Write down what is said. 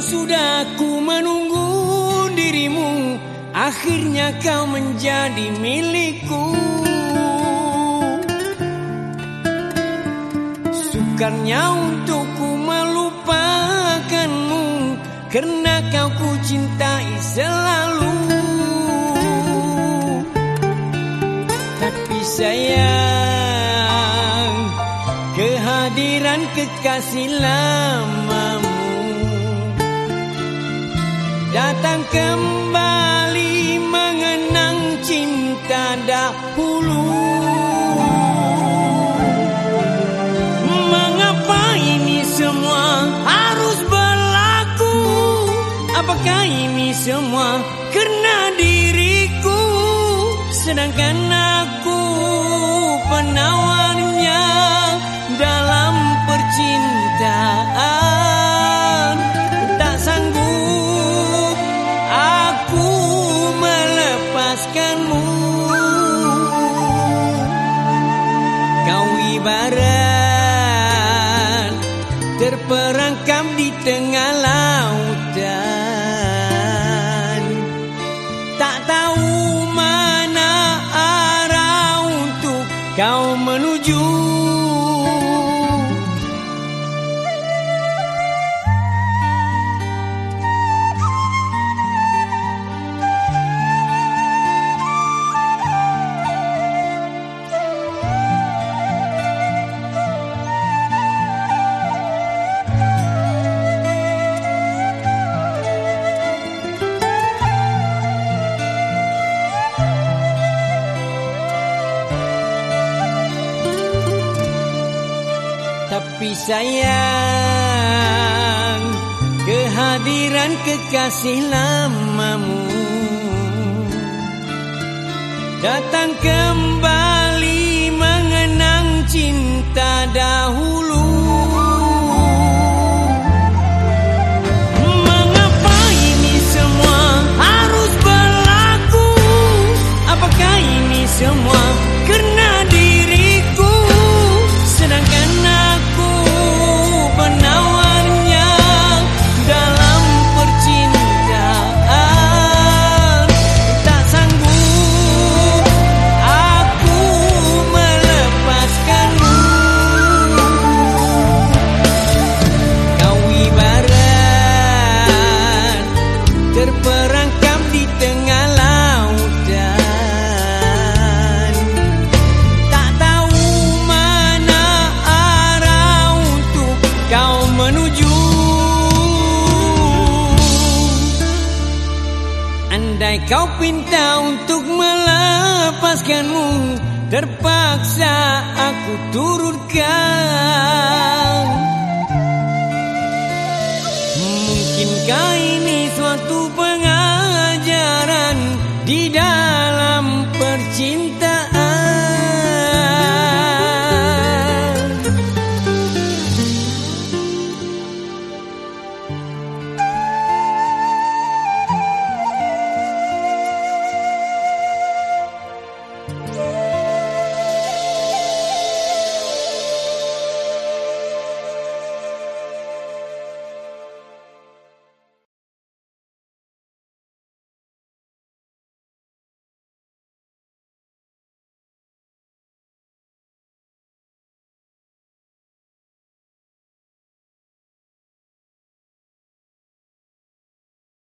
sudah ku menunggu dirimu. Akhirnya kau menjadi milikku. Sukarnya untukku melupakanmu. Karena kau ku cintai selalu. Tapi sayang Kehadiran kekasih lamamu Datang kembali mengenang cinta dahulu. Mengapa ini semua harus berlaku? Apakah ini semua karena diriku? Sedangkan aku penawarnya Kau ibarat terperangkap di tengah lautan. Tak tahu mana arah untuk kau menuju sayang Kehadiran kekasih lamamu Datang kembali Andai kau pinta untuk melepaskanmu Terpaksa aku turutkan Mungkinkah ini suatu pengajaran Di dalam